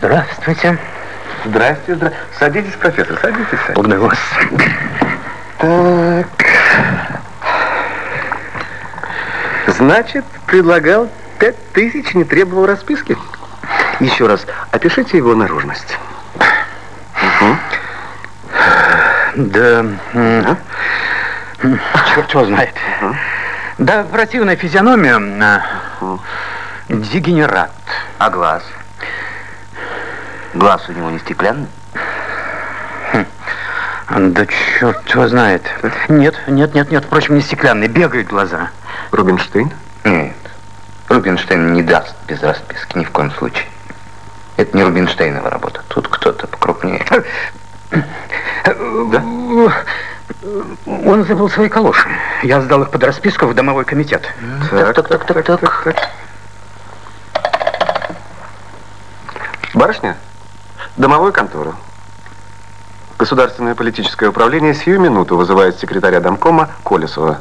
Здравствуйте. Здрасте, здрасте. Садитесь, профессор, садитесь. садитесь. Благодарю вас. Так. Значит, предлагал пять тысяч, не требовал расписки? Еще раз, опишите его наружность. Угу. Да, м, черт его знает. Да, противная физиономия. а, Дегенерат. А глаз? Глаз у него не стеклянный? Да черт его знает. Нет, нет, нет, нет, впрочем, не стеклянный, бегают глаза. Рубинштейн? Нет. Рубинштейн не даст без расписки ни в коем случае. Это не Рубинштейнова работа. Тут кто-то покрупнее. Да? Он забыл свои калоши. Я сдал их под расписку в домовой комитет. Так, так, так, так, так. Барышня, домовую контору. Государственное политическое управление сию минуту вызывает секретаря домкома Колесова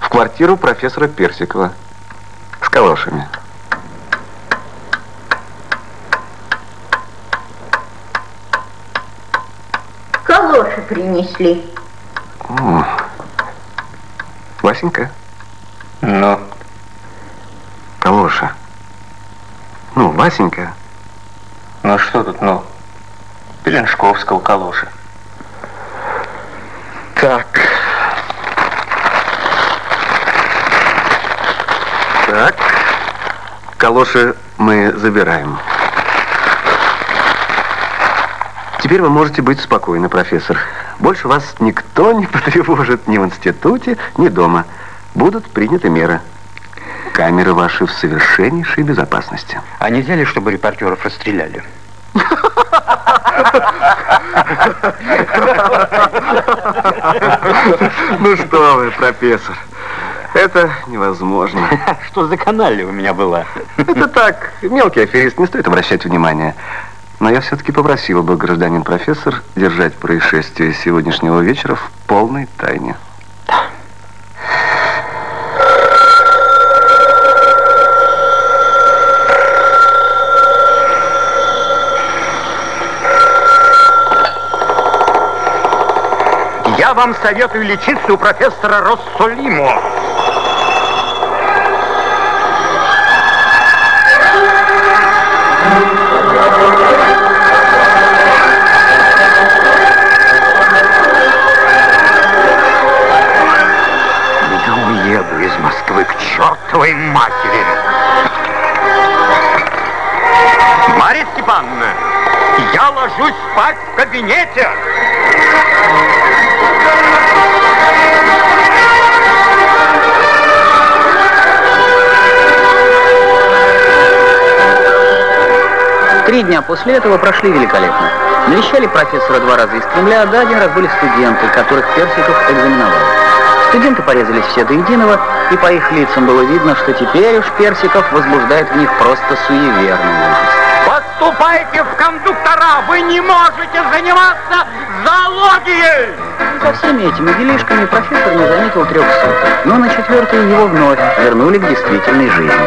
в квартиру профессора Персикова с калошами. Калоши принесли. О, Васенька, Ну, калоша. Ну, Васенька. ну что тут, ну? Пеленшковского калоши. Так. Так. Калоши мы забираем. Теперь вы можете быть спокойны, профессор. Больше вас никто не потревожит ни в институте, ни дома. Будут приняты меры. Камеры ваши в совершеннейшей безопасности. А нельзя ли, чтобы репортеров расстреляли? Ну что вы, профессор, это невозможно. Что за канале у меня была? Это так, мелкий аферист, не стоит обращать внимания. Но я все-таки попросил бы, гражданин профессор, держать происшествие сегодняшнего вечера в полной тайне. Вам советую лечиться у профессора Россолимо. Я уеду из Москвы к чертовой матери. Марья Степановна, я ложусь спать в кабинете. Три дня после этого прошли великолепно. Навещали профессора два раза из Кремля, да один раз были студенты, которых Персиков экзаменовал. Студенты порезались все до единого, и по их лицам было видно, что теперь уж Персиков возбуждает в них просто суеверный ужас. Поступайте в кондуктора! Вы не можете заниматься зоологией! За всеми этими делишками профессор не заметил трех суток, но на четвертый его вновь вернули к действительной жизни.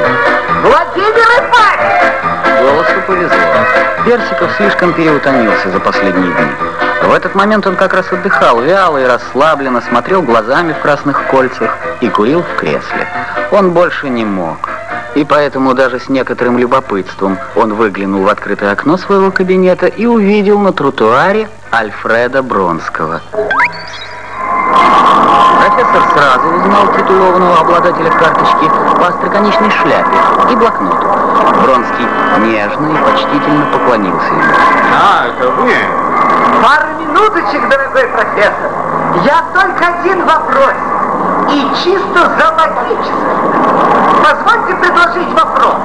Владимир Ипатьевич! Голосу повезло. Персиков слишком переутомился за последние дни. В этот момент он как раз отдыхал, вяло и расслабленно, смотрел глазами в красных кольцах и курил в кресле. Он больше не мог. И поэтому даже с некоторым любопытством он выглянул в открытое окно своего кабинета и увидел на тротуаре Альфреда Бронского. Профессор сразу узнал титулованного обладателя карточки по остроконечной шляпе и блокноту. Бронский нежно и почтительно поклонился ему. А, это вы? Пару минуточек, дорогой профессор. Я только один вопрос. И чисто зоологический. Позвольте предложить вопрос.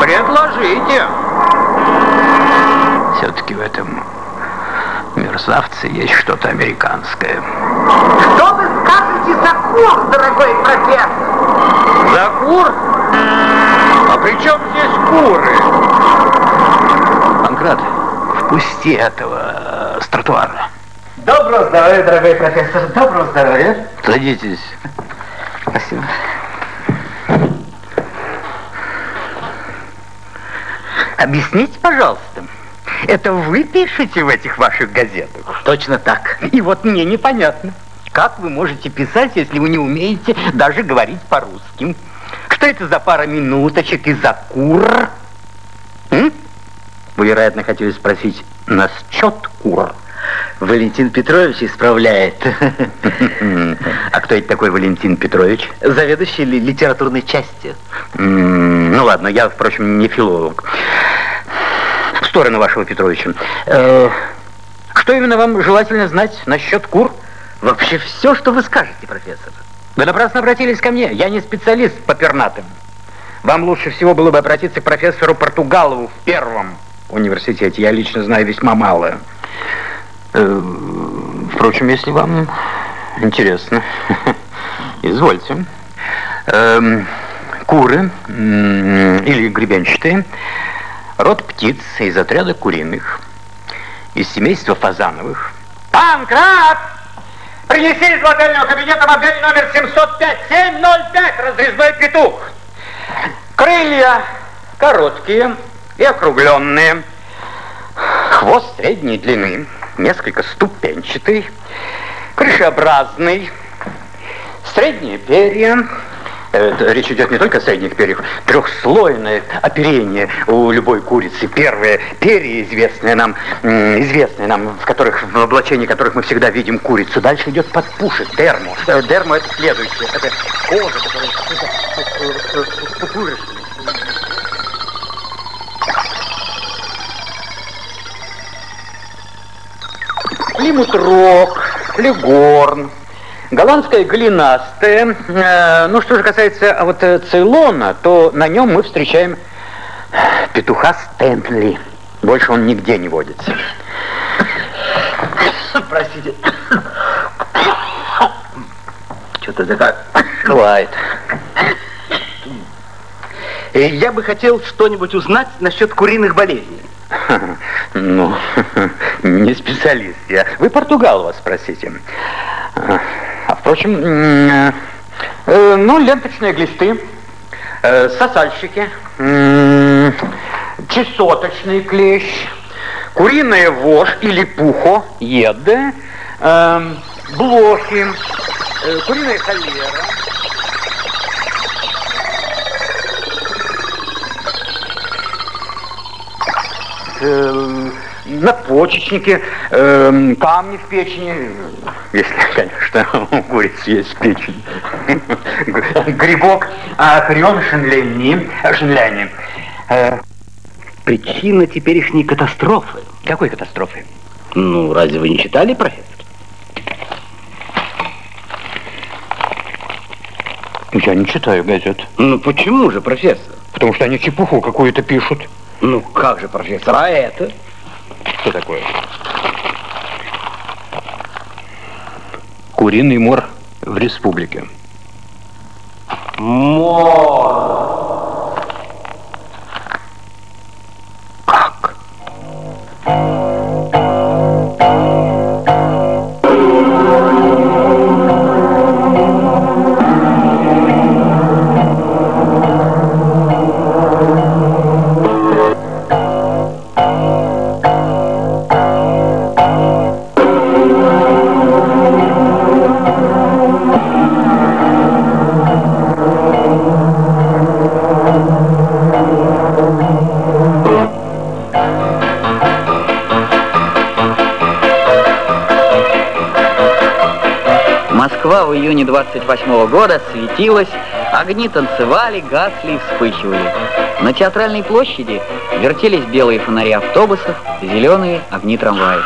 Предложите. Все-таки в этом мерзавце есть что-то американское. Что вы скажете за курс, дорогой профессор? За кур? А при чем здесь куры? Панкрат, впусти этого э, с тротуара. Доброго здоровья, дорогой профессор. Доброго здоровья. Садитесь. Спасибо. Объясните, пожалуйста, Это вы пишете в этих ваших газетах? Точно так. И вот мне непонятно, как вы можете писать, если вы не умеете даже говорить по-русски? Что это за пара минуточек и за кур? М? Вы, вероятно, хотели спросить, насчет кур? Валентин Петрович исправляет. А кто это такой Валентин Петрович? Заведующий ли- литературной частью. М, Ну ладно, я, впрочем, не филолог. В сторону вашего Петровича. Э, Что именно вам желательно знать насчет кур? Вообще все, что вы скажете, профессор. Вы напрасно обратились ко мне. Я не специалист по пернатым. Вам лучше всего было бы обратиться к профессору Португалову в первом университете. Я лично знаю весьма мало. Э, Впрочем, если вам интересно, извольте. Эм, Куры или гребенчатые, род птиц из отряда куриных, из семейства фазановых. Панкрат! Принеси из модельного кабинета модель номер 705, 705, разрезной петух. Крылья короткие и округленные. Хвост средней длины, несколько ступенчатый, крышеобразный, средние перья. Это речь идет не только о средних перьях, трехслойное оперение у любой курицы. Первое перья известные нам, известные нам, в которых в облачении которых мы всегда видим курицу. Дальше идет подпушек, дермо. Э, Дермо это следующее. Это кожа, которая э, э, э, пупырышная. Плимут Рок, Легорн, голландская голенастая. Э, ну, что же касается а вот э, Цейлона, то на нем мы встречаем петуха Стэнли. Больше он нигде не водится. Простите. Что-то. Э, Я бы хотел что-нибудь узнать насчет куриных болезней. Ну, не специалист я. Вы Португалова спросите. А, впрочем, м, э, ну, ленточные глисты, э, сосальщики, чесоточный клещ, куриная вошь или пухо, еды, э, блохи, э, куриная холера. э, надпочечники, э, камни в печени, если, конечно, у куриц есть печень, грибок, а хрен шенляни, шенляни. Э, Причина теперешней катастрофы. какой катастрофы? Ну, разве вы не читали, профессор? Я не читаю газет, Ну, почему же, профессор? потому что они чепуху какую-то пишут. Ну, как же, профессор, а это? Что такое? Куриный мор в республике. Как? 28 года светилась, огни танцевали, гасли и вспыхивали. На театральной площади вертелись белые фонари автобусов, зеленые огни трамваев.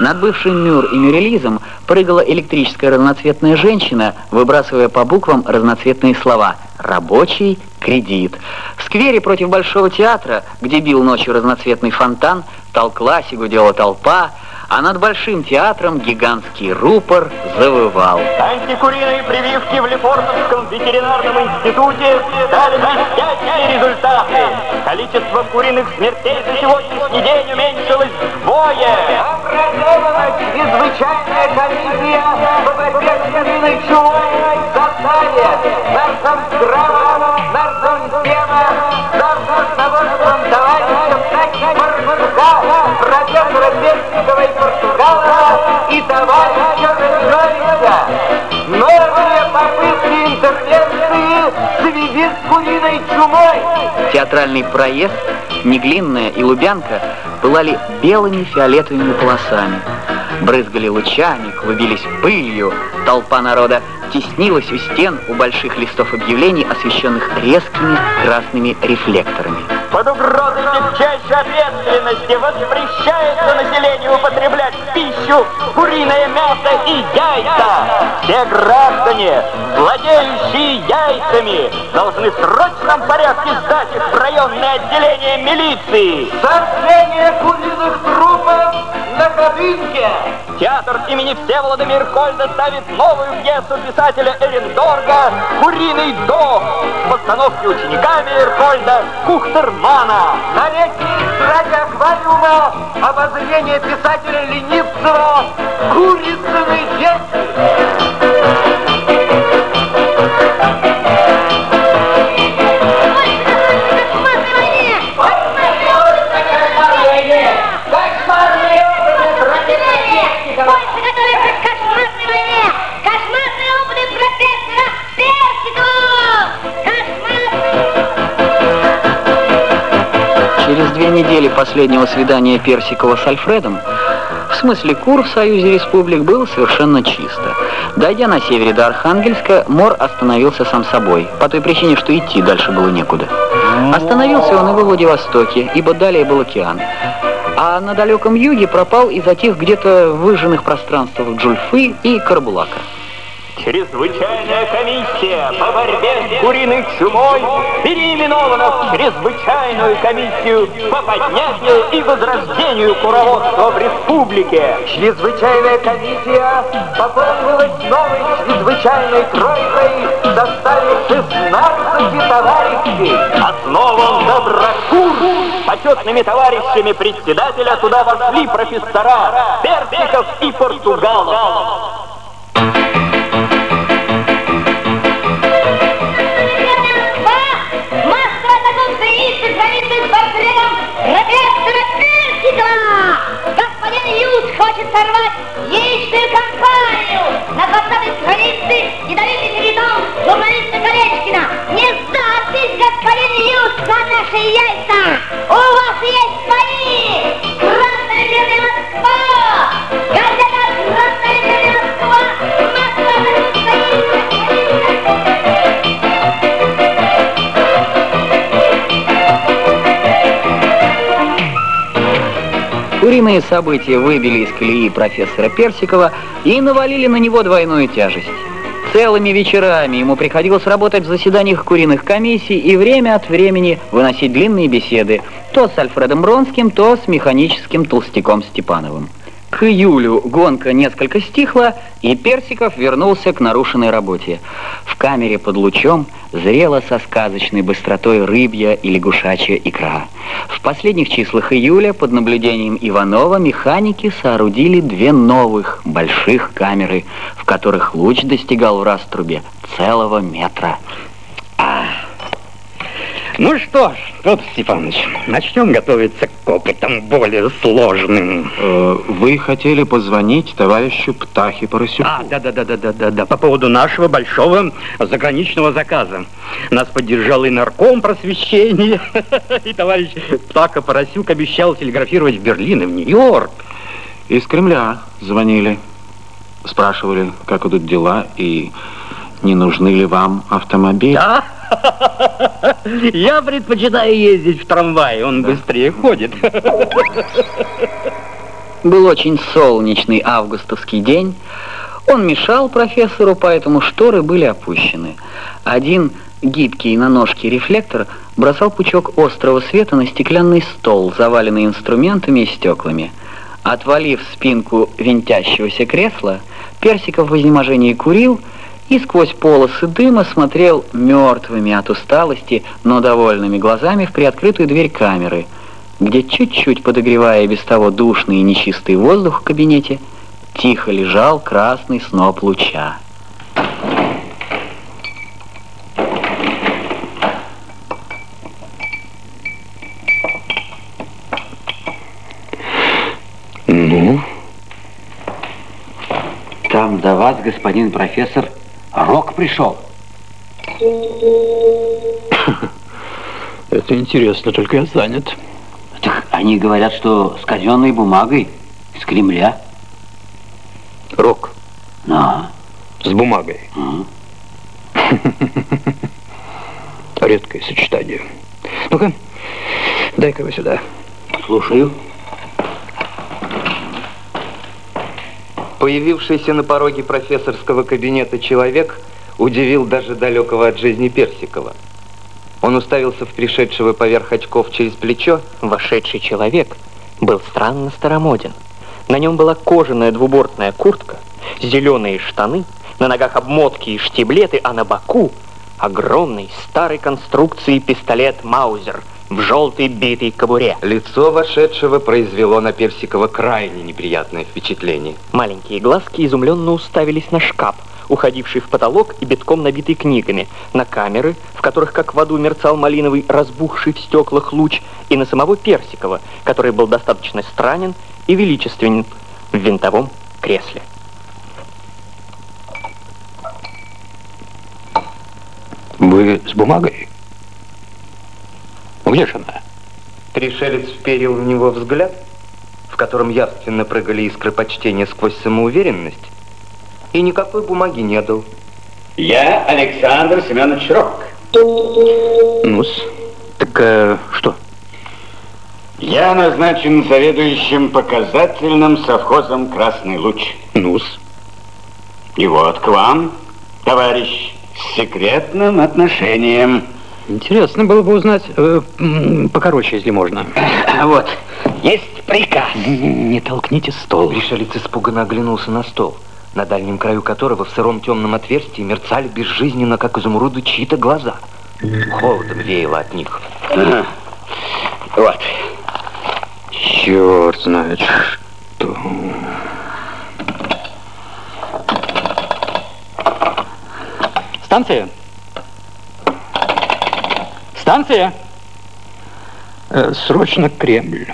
Над бывшим Мюр и Мюрелизом прыгала электрическая разноцветная женщина, выбрасывая по буквам разноцветные слова «рабочий», «кредит». В сквере против Большого театра, где бил ночью разноцветный фонтан, толклась и гудела толпа, а над Большим театром гигантский рупор завывал. Антикуриные прививки в Лефортовском ветеринарном институте дали блестящие результаты. Количество куриных смертей за сегодняшний день уменьшилось вдвое. Образована чрезвычайная комиссия по борьбе с куриной чумой в составе наркомздрава, наркомтема, Театральный проезд, Неглинная и Лубянка пылали белыми фиолетовыми полосами. Брызгали лучами, клубились пылью. Толпа народа теснилась у стен у больших листов объявлений, освещенных резкими красными рефлекторами. Под угрозой тягчайшей ответственности воспрещается населению употреблять в пищу куриное мясо и яйца. Все граждане, владеющие яйцами, должны в срочном порядке сдать их в районное отделение милиции. Сожжение куриных трупов на Ходынке. Театр имени Всеволода Мирхольда ставит новую пьесу писателя Эрендорга «Куриный дом» в постановке учениками Мирхольда Кухтермана. На летней ради аквариума обозрение писателя Ленивцева «Курицыны дети». Через две недели последнего свидания Персикова с Альфредом в смысле кур в Союзе Республик было совершенно чисто. Дойдя на севере до Архангельска, Мор остановился сам собой, по той причине, что идти дальше было некуда. Остановился он и во Владивостоке, ибо далее был океан. А на далеком юге пропал и затих где-то выжженных пространствах Джульфы и Карбулака. Чрезвычайная комиссия по борьбе с куриной чумой переименована в Чрезвычайную комиссию по поднятию и возрождению куроводства в республике. Чрезвычайная комиссия пополнилась новой чрезвычайной тройкой в составе 16 товарищей. Основан Доброкур. Почетными товарищами председателя туда вошли профессора Персиков и Португалов. Хочет сорвать яичную компанию на 20 странице ядовитый передом журналиста Колечкина. Не сдайтесь, господин Ют, на наши яйца! Куриные события выбили из колеи профессора Персикова и навалили на него двойную тяжесть. Целыми вечерами ему приходилось работать в заседаниях куриных комиссий и время от времени выносить длинные беседы то с Альфредом Бронским, то с механическим толстяком Степановым. К июлю гонка несколько стихла, и Персиков вернулся к нарушенной работе. В камере под лучом зрела со сказочной быстротой рыбья и лягушачья икра. В последних числах июля под наблюдением Иванова механики соорудили две новых больших камеры, в которых луч достигал в раструбе целого метра. Ну что ж, Петр Степанович, начнем готовиться к опытам более сложным. Э, Вы хотели позвонить товарищу Птахе Поросюку? А, да-да-да-да-да-да, по поводу нашего большого заграничного заказа. Нас поддержал и нарком просвещения, и товарищ Птаха Поросюк обещал телеграфировать в Берлин и в Нью-Йорк. Из Кремля звонили. Спрашивали, как идут дела и не нужны ли вам автомобили. Да? Я предпочитаю ездить в трамвае, он быстрее ходит. Был очень солнечный августовский день. Он мешал профессору, поэтому шторы были опущены. Один гибкий на ножке рефлектор бросал пучок острого света на стеклянный стол, заваленный инструментами и стеклами. Отвалив спинку винтящегося кресла, Персиков в изнеможении курил и сквозь полосы дыма смотрел мертвыми от усталости, но довольными глазами в приоткрытую дверь камеры, где чуть-чуть подогревая без того душный и нечистый воздух в кабинете, тихо лежал красный сноп луча. Ну, до вас, господин профессор, Рок пришел. Это интересно, только я занят. Так они говорят, что с казенной бумагой из Кремля. Рок Да. с бумагой. Ага. Редкое сочетание. Ну-ка, дай-ка его сюда. Слушаю. Появившийся на пороге профессорского кабинета человек удивил даже далекого от жизни Персикова. Он уставился в пришедшего поверх очков через плечо. Вошедший человек был странно старомоден. На нем была кожаная двубортная куртка, зеленые штаны, на ногах обмотки и штиблеты, а на боку огромный старой конструкции пистолет Маузер в желтой битой кобуре. Лицо вошедшего произвело на Персикова крайне неприятное впечатление. Маленькие глазки изумленно уставились на шкаф, уходивший в потолок и битком набитый книгами, на камеры, в которых как в аду мерцал малиновый, разбухший в стеклах луч, и на самого Персикова, который был достаточно странен и величественен в винтовом кресле. Вы с бумагой? Ну, Где же она? Пришелец вперил в него взгляд, в котором явственно прыгали искры почтения сквозь самоуверенность, и никакой бумаги не дал. Я Александр Семенович Рок. Ну-с. Так э, что? Я назначен заведующим показательным совхозом «Красный луч». Ну-с. И вот к вам, товарищ, с секретным отношением. Интересно было бы узнать, э, покороче, если можно. Вот, есть приказ. Не толкните стол. Пришелец испуганно оглянулся на стол, на дальнем краю которого в сыром темном отверстии мерцали безжизненно, как изумруды, чьи-то глаза. Холодом веяло от них. Ага. Вот. Черт знает что. Станция? Станция? Э, срочно Кремль.